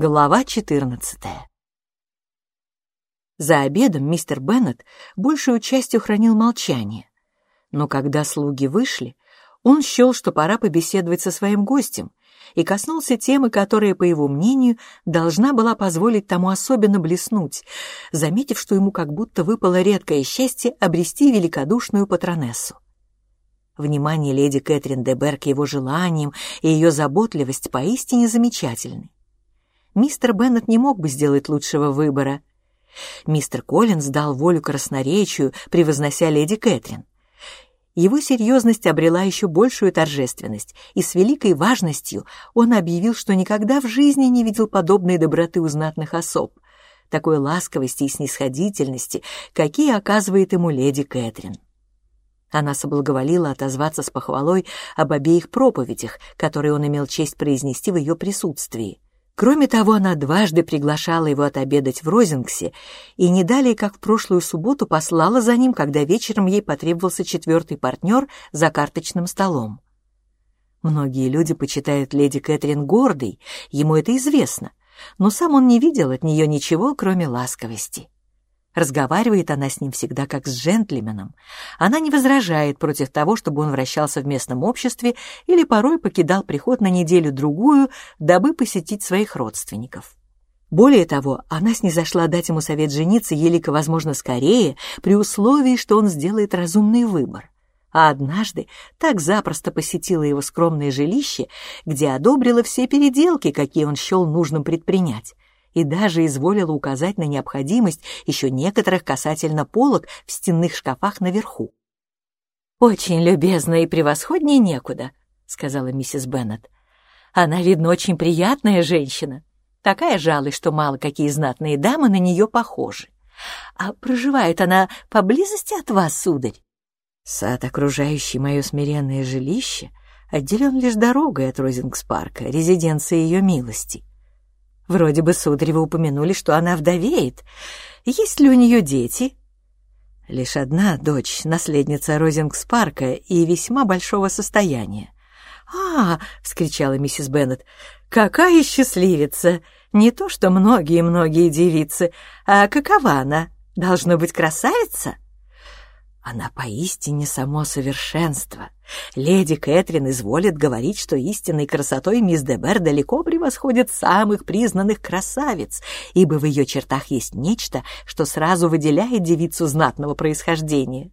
Глава 14 За обедом мистер Беннет большую частью хранил молчание. Но когда слуги вышли, он счел, что пора побеседовать со своим гостем, и коснулся темы, которая, по его мнению, должна была позволить тому особенно блеснуть, заметив, что ему как будто выпало редкое счастье обрести великодушную патронессу. Внимание леди Кэтрин де Берг его желаниям и ее заботливость поистине замечательны мистер Беннет не мог бы сделать лучшего выбора. Мистер Коллинз дал волю красноречию, превознося леди Кэтрин. Его серьезность обрела еще большую торжественность, и с великой важностью он объявил, что никогда в жизни не видел подобной доброты у знатных особ, такой ласковости и снисходительности, какие оказывает ему леди Кэтрин. Она соблаговолила отозваться с похвалой об обеих проповедях, которые он имел честь произнести в ее присутствии. Кроме того, она дважды приглашала его отобедать в Розингсе и не далее, как в прошлую субботу, послала за ним, когда вечером ей потребовался четвертый партнер за карточным столом. Многие люди почитают леди Кэтрин гордой, ему это известно, но сам он не видел от нее ничего, кроме ласковости. Разговаривает она с ним всегда как с джентльменом. Она не возражает против того, чтобы он вращался в местном обществе или порой покидал приход на неделю-другую, дабы посетить своих родственников. Более того, она снизошла дать ему совет жениться елико возможно скорее, при условии, что он сделает разумный выбор. А однажды так запросто посетила его скромное жилище, где одобрила все переделки, какие он счел нужным предпринять и даже изволила указать на необходимость еще некоторых касательно полок в стенных шкафах наверху. «Очень любезно и превосходнее некуда», — сказала миссис Беннет. «Она, видно, очень приятная женщина. Такая жалость, что мало какие знатные дамы на нее похожи. А проживает она поблизости от вас, сударь?» «Сад, окружающий мое смиренное жилище, отделен лишь дорогой от Розингс-парка, резиденции ее милости. Вроде бы Сударева упомянули, что она вдовеет. Есть ли у нее дети? Лишь одна дочь, наследница Розингс-парка и весьма большого состояния. «А!» — вскричала миссис Беннет. «Какая счастливица! Не то что многие-многие девицы, а какова она? Должно быть красавица?» Она поистине само совершенство. Леди Кэтрин изволит говорить, что истинной красотой мисс Дебер далеко превосходит самых признанных красавиц, ибо в ее чертах есть нечто, что сразу выделяет девицу знатного происхождения.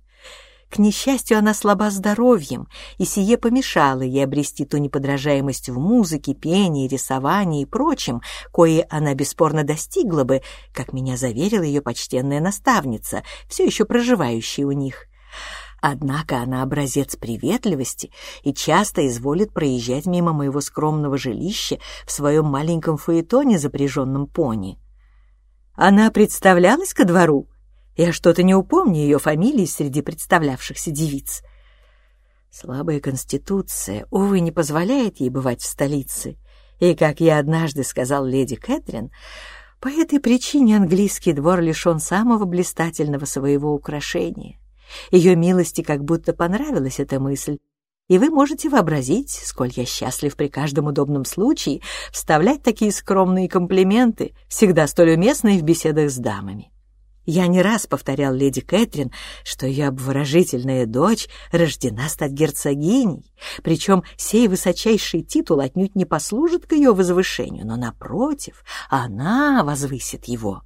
К несчастью, она слаба здоровьем, и сие помешало ей обрести ту неподражаемость в музыке, пении, рисовании и прочем, кое она бесспорно достигла бы, как меня заверила ее почтенная наставница, все еще проживающая у них. Однако она образец приветливости и часто изволит проезжать мимо моего скромного жилища в своем маленьком фаэтоне, запряженном пони. Она представлялась ко двору, я что-то не упомню ее фамилии среди представлявшихся девиц. Слабая конституция, увы, не позволяет ей бывать в столице. И, как я однажды сказал леди Кэтрин, по этой причине английский двор лишен самого блистательного своего украшения. Ее милости как будто понравилась эта мысль, и вы можете вообразить, сколь я счастлив при каждом удобном случае вставлять такие скромные комплименты, всегда столь уместные в беседах с дамами. Я не раз повторял леди Кэтрин, что ее обворожительная дочь рождена стать герцогиней, причем сей высочайший титул отнюдь не послужит к ее возвышению, но, напротив, она возвысит его.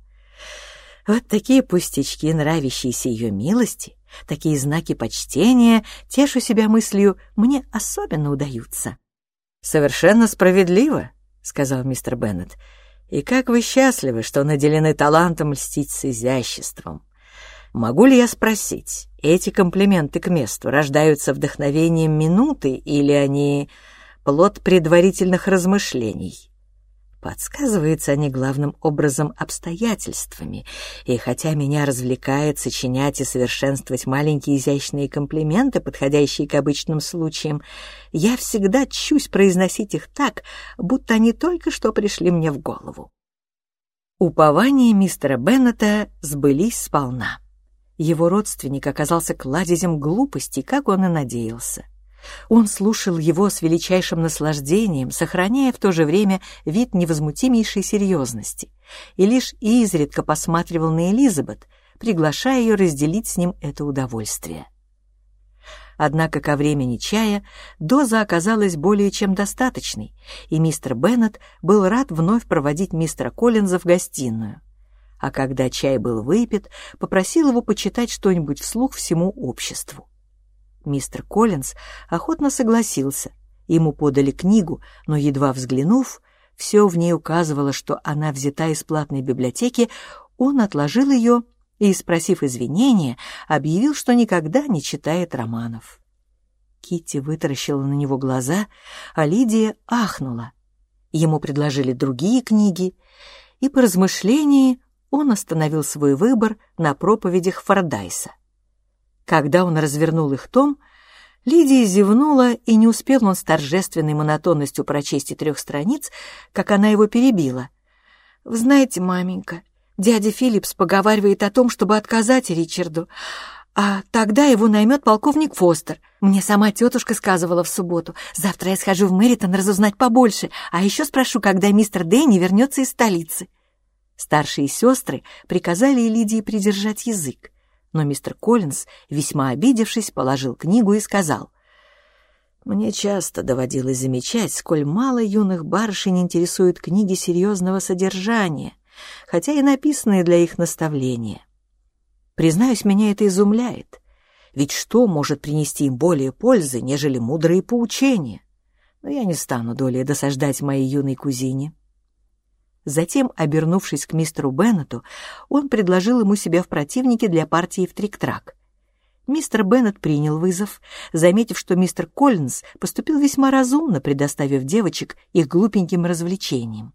Вот такие пустячки, нравящиеся ее милости, такие знаки почтения, тешу себя мыслью, мне особенно удаются. «Совершенно справедливо», — сказал мистер Беннет, — и как вы счастливы, что наделены талантом льстить с изяществом. Могу ли я спросить, эти комплименты к месту рождаются вдохновением минуты или они плод предварительных размышлений? Подсказываются они главным образом обстоятельствами, и хотя меня развлекает сочинять и совершенствовать маленькие изящные комплименты, подходящие к обычным случаям, я всегда чусь произносить их так, будто они только что пришли мне в голову. Упования мистера Беннета сбылись сполна. Его родственник оказался кладезем глупости, как он и надеялся. Он слушал его с величайшим наслаждением, сохраняя в то же время вид невозмутимейшей серьезности, и лишь изредка посматривал на Элизабет, приглашая ее разделить с ним это удовольствие. Однако ко времени чая доза оказалась более чем достаточной, и мистер Беннет был рад вновь проводить мистера Коллинза в гостиную. А когда чай был выпит, попросил его почитать что-нибудь вслух всему обществу. Мистер Коллинз охотно согласился. Ему подали книгу, но, едва взглянув, все в ней указывало, что она взята из платной библиотеки, он отложил ее и, спросив извинения, объявил, что никогда не читает романов. Китти вытаращила на него глаза, а Лидия ахнула. Ему предложили другие книги, и по размышлении он остановил свой выбор на проповедях Фордайса. Когда он развернул их том, Лидия зевнула, и не успел он с торжественной монотонностью прочесть и трех страниц, как она его перебила. «Вы знаете, маменька, Дядя Филлипс поговаривает о том, чтобы отказать Ричарду, а тогда его наймет полковник Фостер. Мне сама тетушка сказывала в субботу. Завтра я схожу в Мэритон разузнать побольше, а еще спрошу, когда мистер Дэнни вернется из столицы. Старшие сестры приказали Лидии придержать язык, но мистер Коллинз, весьма обидевшись, положил книгу и сказал — мне часто доводилось замечать, сколь мало юных барышень интересуют книги серьезного содержания, хотя и написанные для их наставления. Признаюсь, меня это изумляет, ведь что может принести им более пользы, нежели мудрые поучения? Но я не стану долей досаждать моей юной кузине. Затем, обернувшись к мистеру Беннету, он предложил ему себя в противнике для партии в трик-трак. Мистер Беннет принял вызов, заметив, что мистер Коллинз поступил весьма разумно, предоставив девочек их глупеньким развлечениям.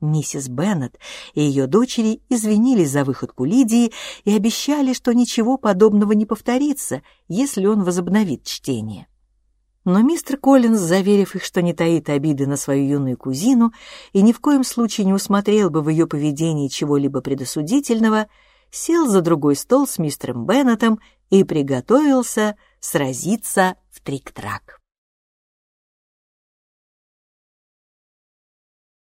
Миссис Беннет и ее дочери извинились за выходку Лидии и обещали, что ничего подобного не повторится, если он возобновит чтение. Но мистер Коллинз, заверив их, что не таит обиды на свою юную кузину и ни в коем случае не усмотрел бы в ее поведении чего-либо предосудительного, сел за другой стол с мистером Беннетом и приготовился сразиться в трик-трак.